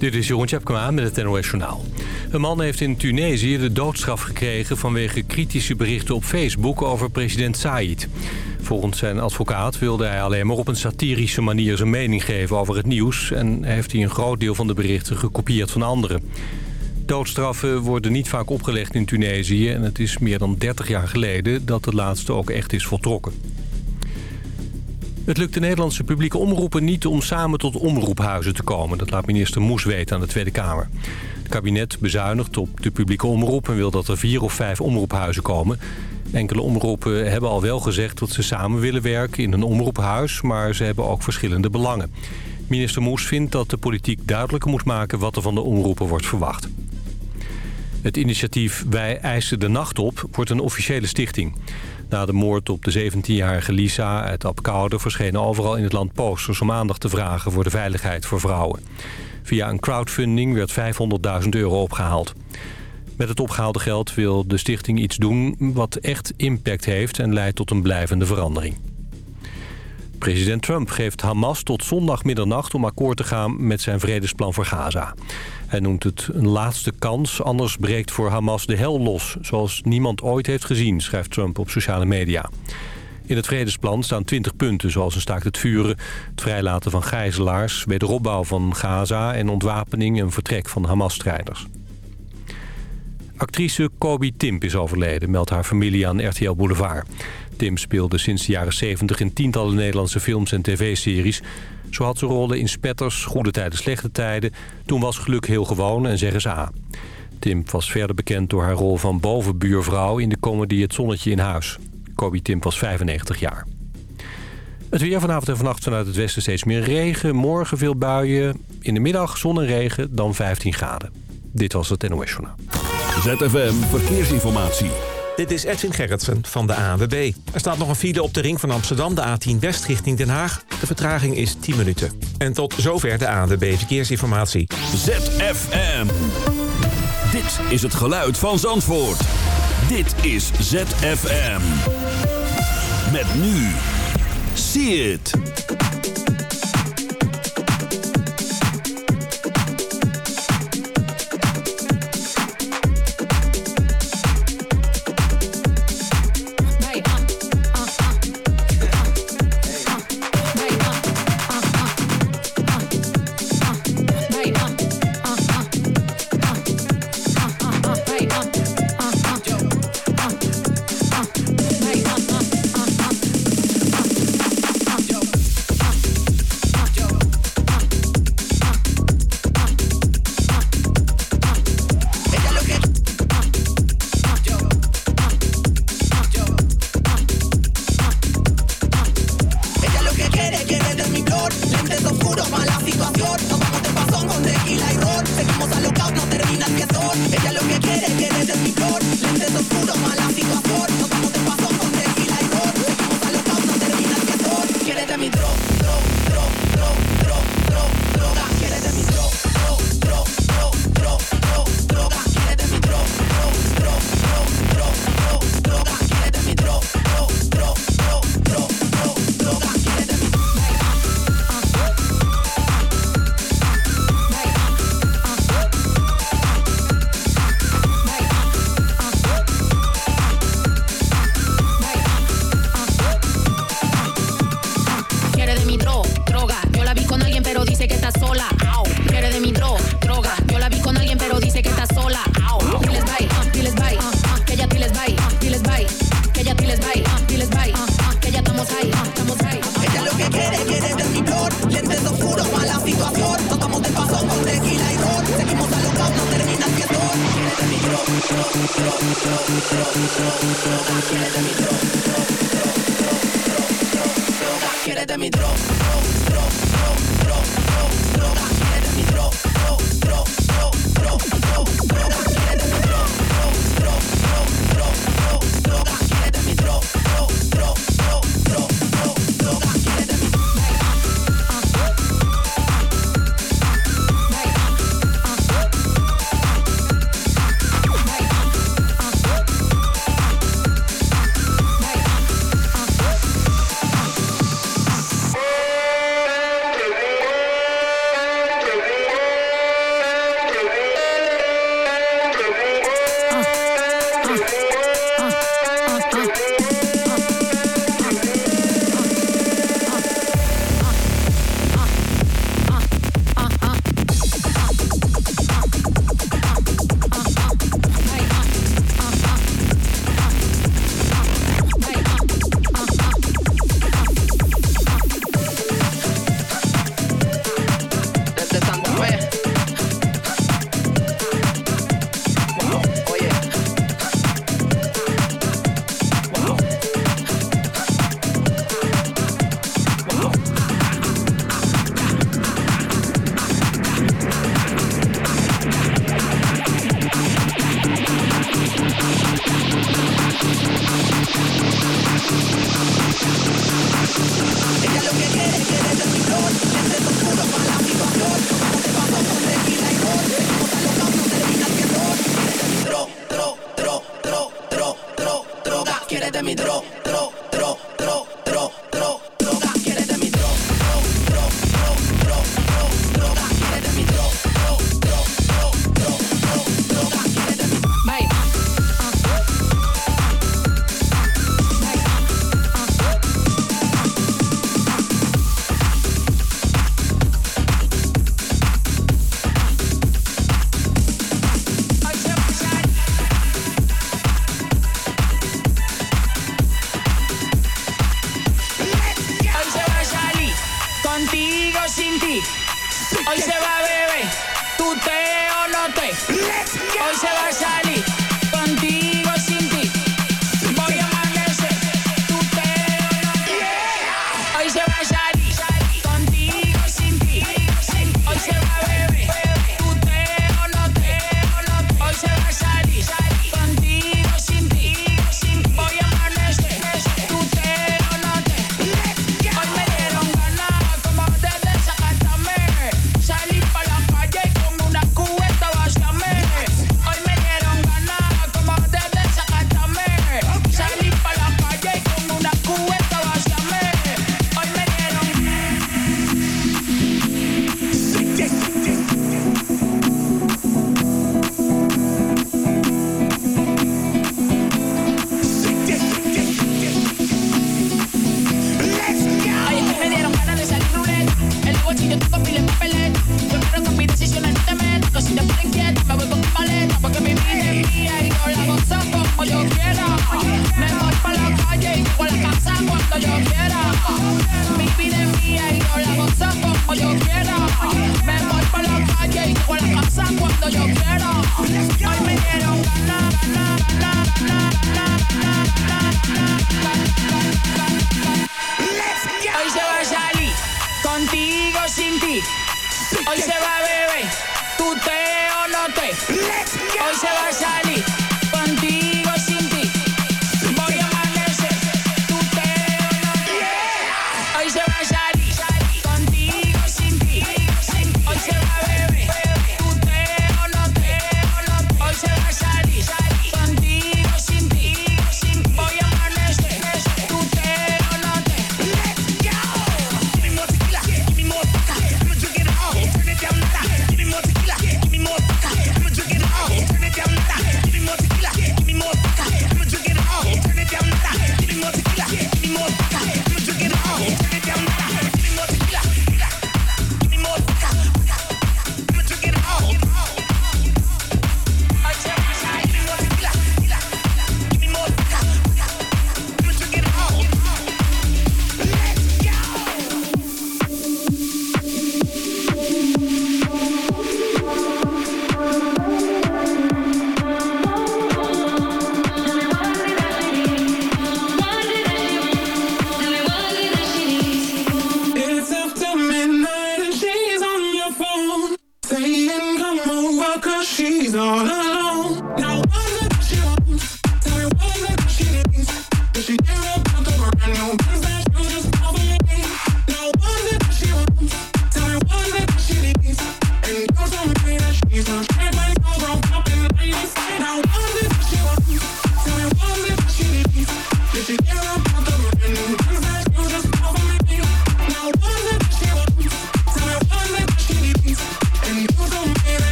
Dit is Jeroen Tjepkema met het NOS. Een man heeft in Tunesië de doodstraf gekregen vanwege kritische berichten op Facebook over president Said. Volgens zijn advocaat wilde hij alleen maar op een satirische manier zijn mening geven over het nieuws... en heeft hij een groot deel van de berichten gekopieerd van anderen. Doodstraffen worden niet vaak opgelegd in Tunesië en het is meer dan 30 jaar geleden dat de laatste ook echt is voltrokken. Het lukt de Nederlandse publieke omroepen niet om samen tot omroephuizen te komen. Dat laat minister Moes weten aan de Tweede Kamer. Het kabinet bezuinigt op de publieke omroep en wil dat er vier of vijf omroephuizen komen. Enkele omroepen hebben al wel gezegd dat ze samen willen werken in een omroephuis, maar ze hebben ook verschillende belangen. Minister Moes vindt dat de politiek duidelijker moet maken wat er van de omroepen wordt verwacht. Het initiatief Wij eisen de nacht op wordt een officiële stichting. Na de moord op de 17-jarige Lisa uit Apkoude verschenen overal in het land posters om aandacht te vragen voor de veiligheid voor vrouwen. Via een crowdfunding werd 500.000 euro opgehaald. Met het opgehaalde geld wil de stichting iets doen wat echt impact heeft en leidt tot een blijvende verandering. President Trump geeft Hamas tot zondag middernacht om akkoord te gaan met zijn vredesplan voor Gaza. Hij noemt het een laatste kans, anders breekt voor Hamas de hel los... zoals niemand ooit heeft gezien, schrijft Trump op sociale media. In het vredesplan staan 20 punten, zoals een staakt het vuren... het vrijlaten van gijzelaars, wederopbouw van Gaza... en ontwapening en vertrek van Hamas-strijders. Actrice Kobe Timp is overleden, meldt haar familie aan RTL Boulevard. Tim speelde sinds de jaren 70 in tientallen Nederlandse films en tv-series... Zo had ze rollen in Spetters, Goede Tijden, Slechte Tijden. Toen was geluk heel gewoon en zeggen ze A. Tim was verder bekend door haar rol van bovenbuurvrouw in de comedy Het Zonnetje in Huis. Kobe Tim was 95 jaar. Het weer vanavond en vannacht vanuit het westen steeds meer regen. Morgen veel buien. In de middag zon en regen, dan 15 graden. Dit was het NOS Journaal. ZFM Verkeersinformatie. Dit is Edwin Gerritsen van de ANWB. Er staat nog een file op de ring van Amsterdam, de A10 West richting Den Haag. De vertraging is 10 minuten. En tot zover de ANWB Verkeersinformatie. ZFM. Dit is het geluid van Zandvoort. Dit is ZFM. Met nu. See it.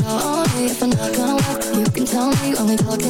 know all day if I'm not gonna walk. You can tell me when we talk.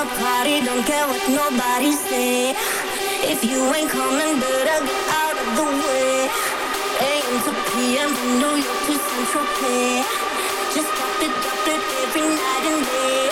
Gonna party, don't care what nobody say. If you ain't coming, better get out of the way. AM to PM from New York to Central Pay. Just drop it, drop it every night and day.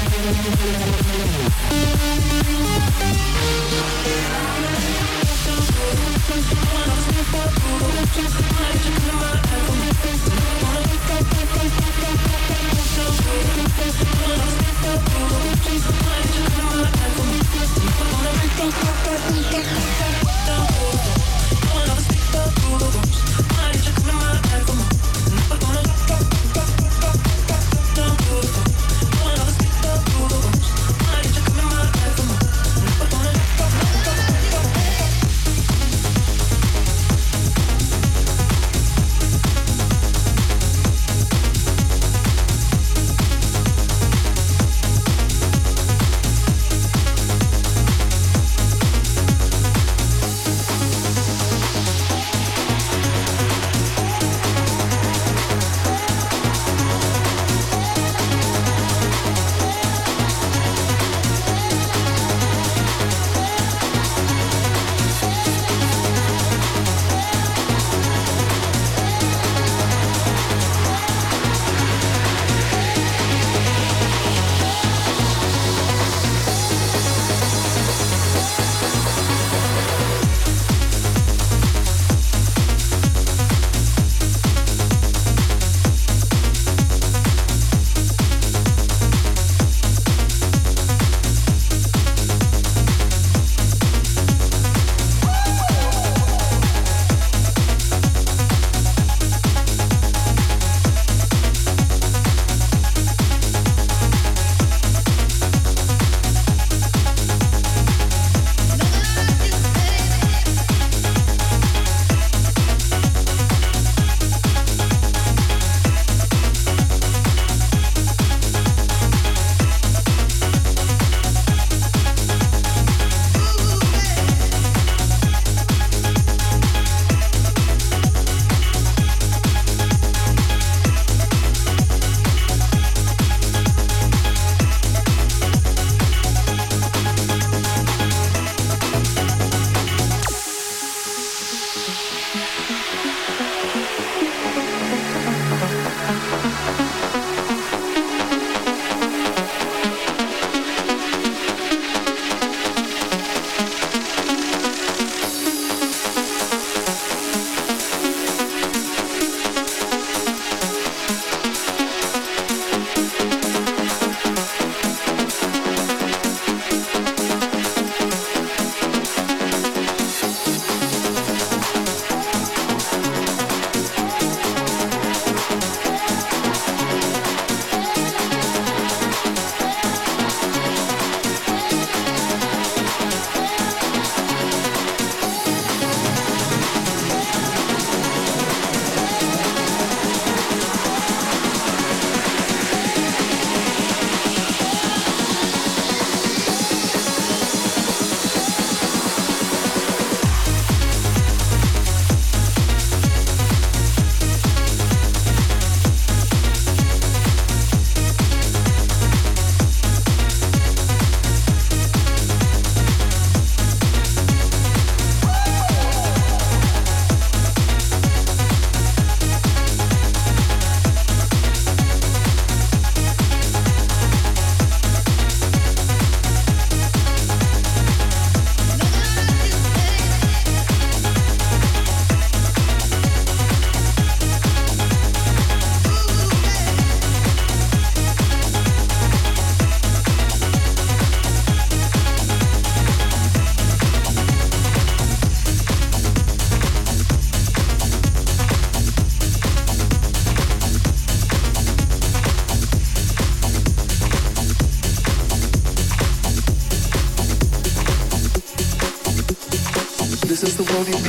Thank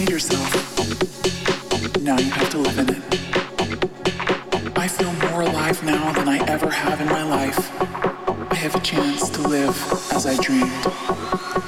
yourself. Now you have to live in it. I feel more alive now than I ever have in my life. I have a chance to live as I dreamed.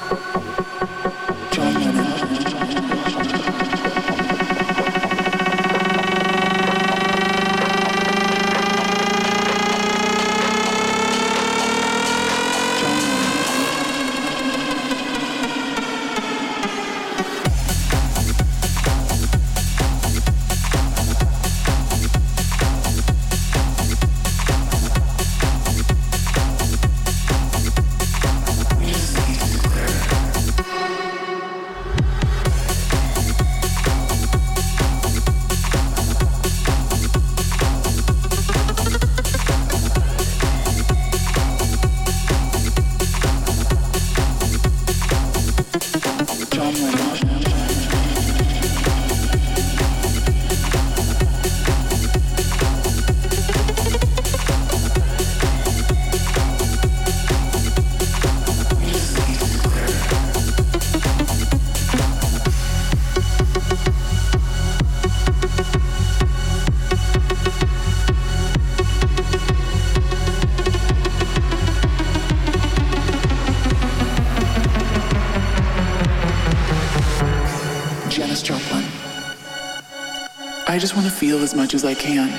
Can.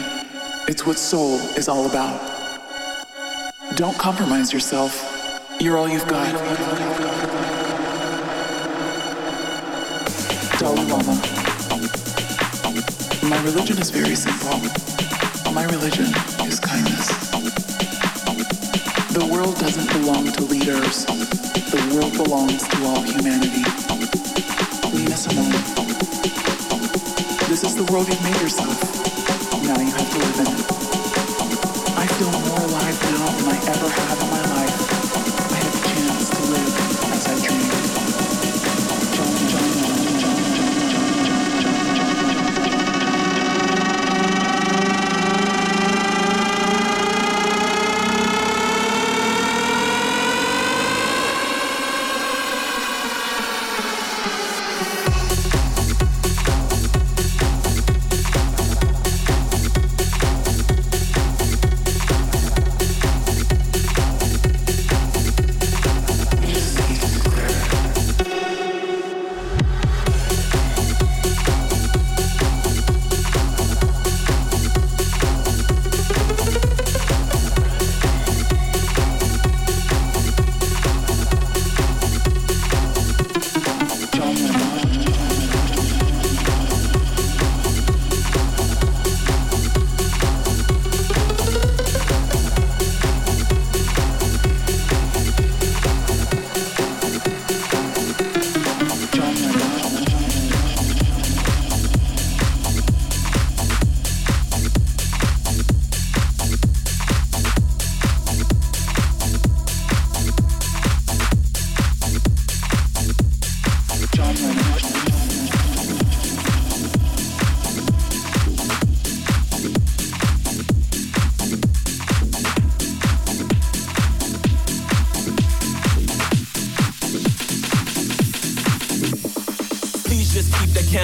It's what soul is all about. Don't compromise yourself. You're all you've got. Dalai Lama. My religion is very simple. My religion is kindness. The world doesn't belong to leaders. The world belongs to all humanity. Nina Simone. This is the world you've made yourself given. I feel more alive now than I ever have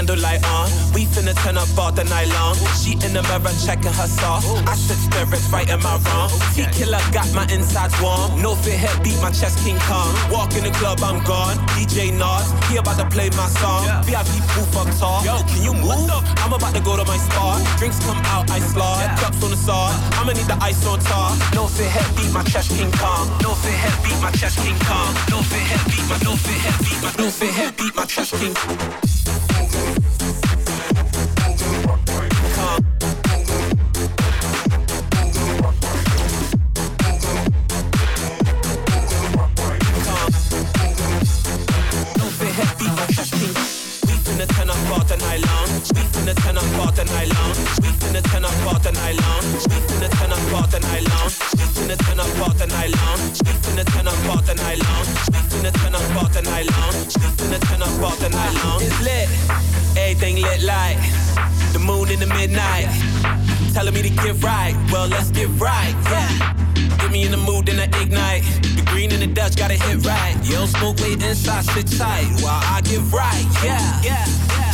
candlelight on. We finna turn up all the night long. She in the mirror checking her sauce. I said spirits right in my wrong. T killer got my insides warm. No fit head beat my chest King Kong. Walk in the club, I'm gone. DJ Nas, he about to play my song. VIP proof up tall. Yo, can you move? I'm about to go to my spot. Drinks come out, I slide. Cups on the side. I'ma need the ice on top. No fit head beat my chest King Kong. No fit head beat my chest King Kong. No fit head beat my no fit head beat my no fit head beat my chest King Sweet in the ten o'clock the I long. Sweet in the ten o'clock the I long. Night long. Finna turn up all the night long. It's lit, everything lit like the moon in the midnight. Telling me to get right, well let's get right, yeah. Get me in the mood, then I ignite. The green in the Dutch gotta hit right. You don't smoke, wait inside, sit tight while I get right. Yeah, yeah, yeah.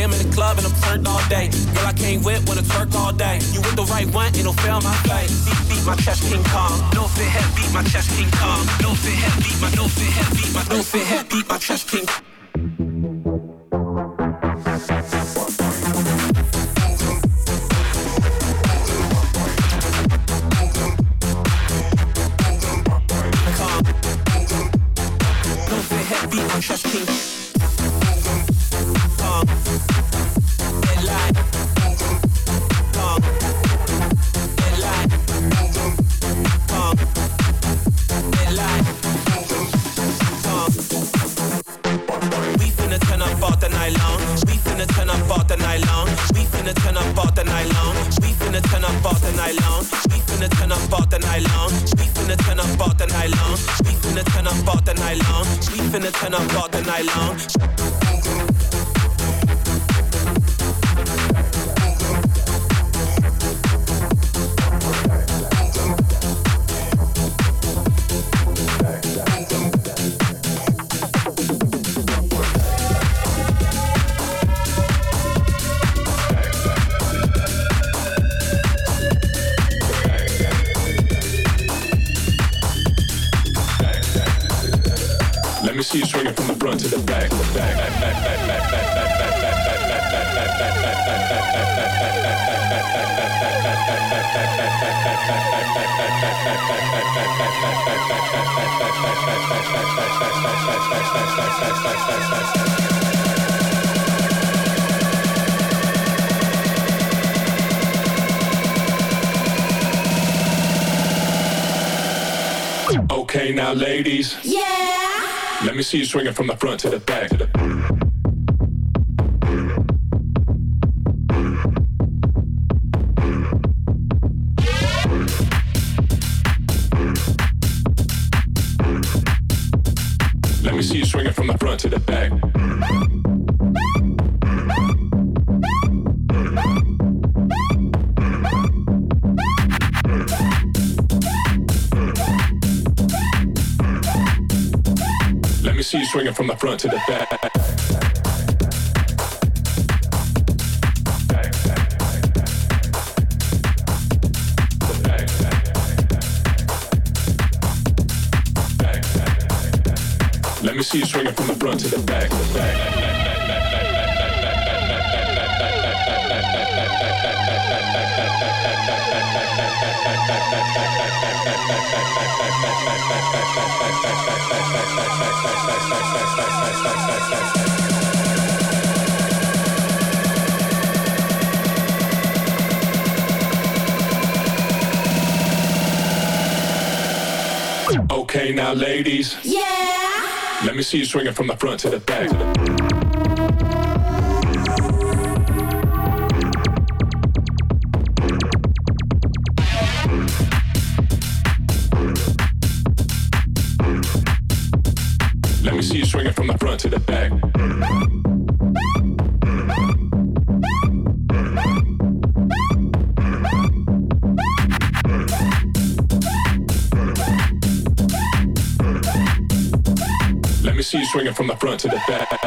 I am in the club and I'm turned all day. Girl, I can't whip when I twerk all day. You with the right one, it'll fail my play. Beat, beat my chest, King Kong. No fit head, beat my chest, King Kong. No fit head, beat my, no fit head, beat my, no fit head, beat my chest, King Kong. Night long. We finna turn up all the night long. We finna turn up all the night long. Okay, now ladies. Yeah. Let me see you swing it from the front to the back. To the front to the back. Let me see you swinging from the front to the back. Okay, now ladies. Yeah. Let me see you swing it from the front to the back. swinging from the front to the back.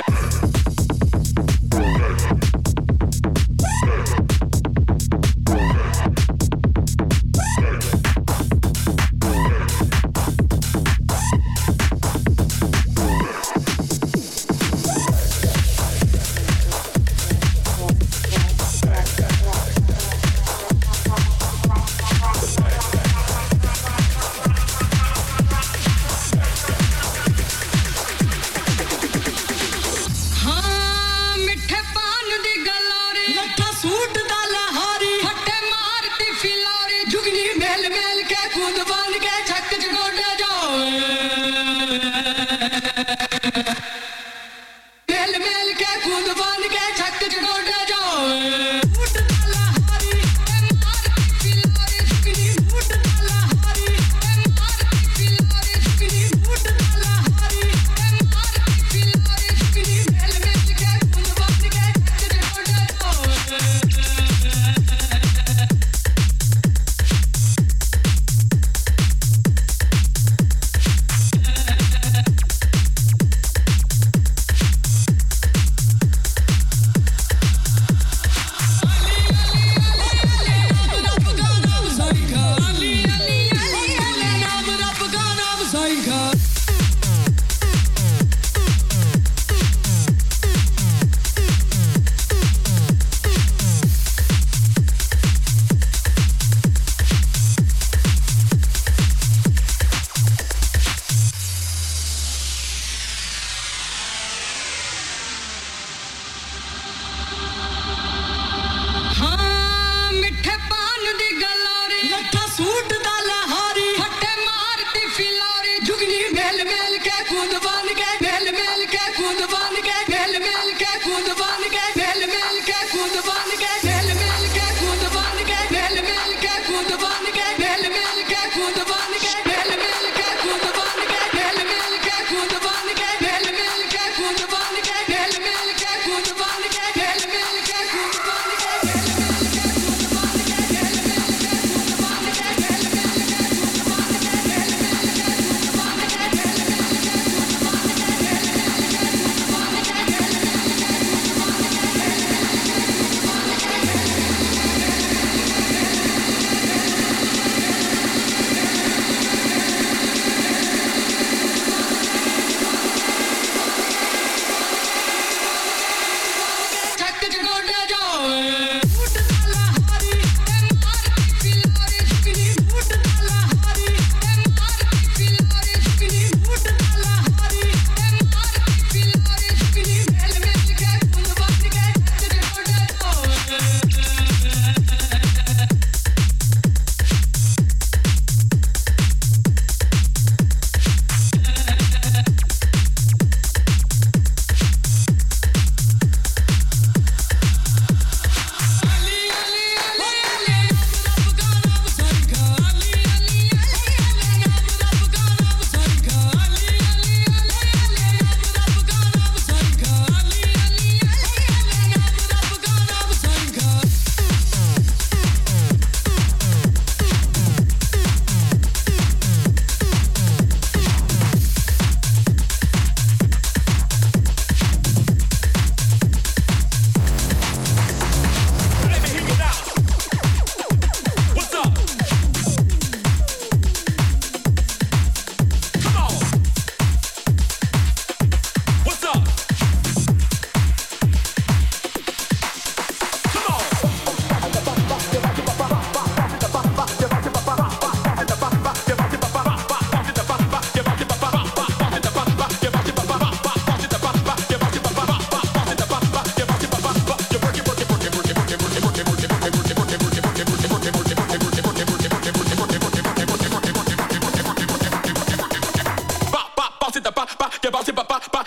divine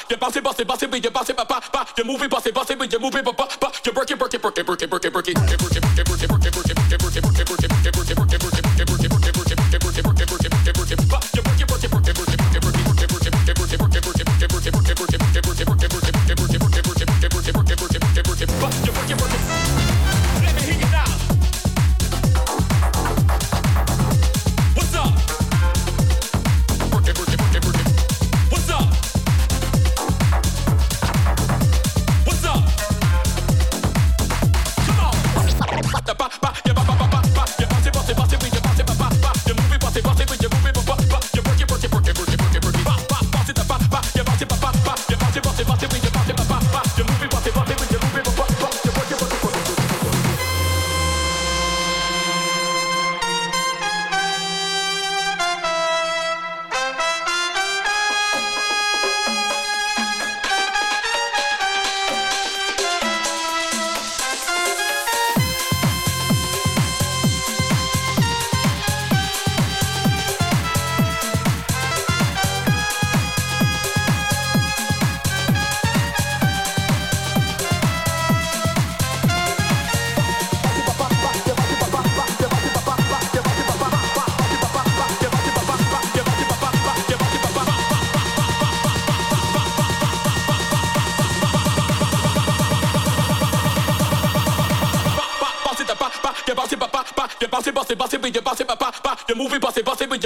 You bounce it, bounce it, bounce it, but you bounce it, ba ba. You move it, bounce it, bounce it, but you move it, ba ba. You work it, break it, break it, break it, break it, break it, break it, break it, break it, break it.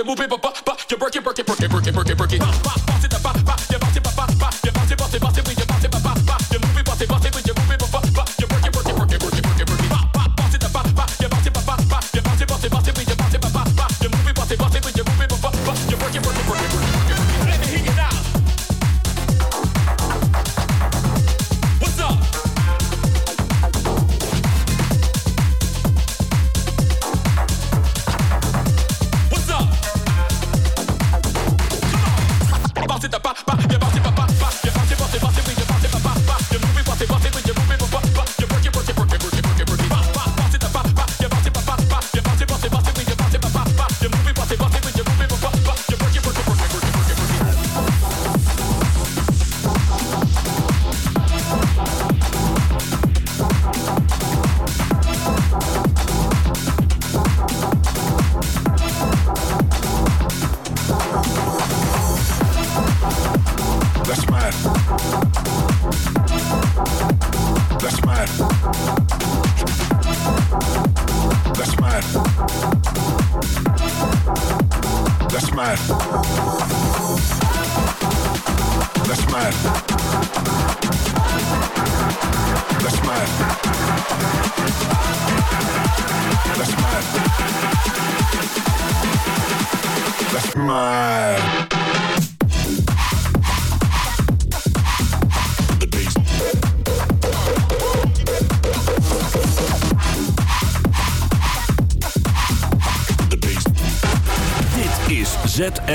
Te bouper pour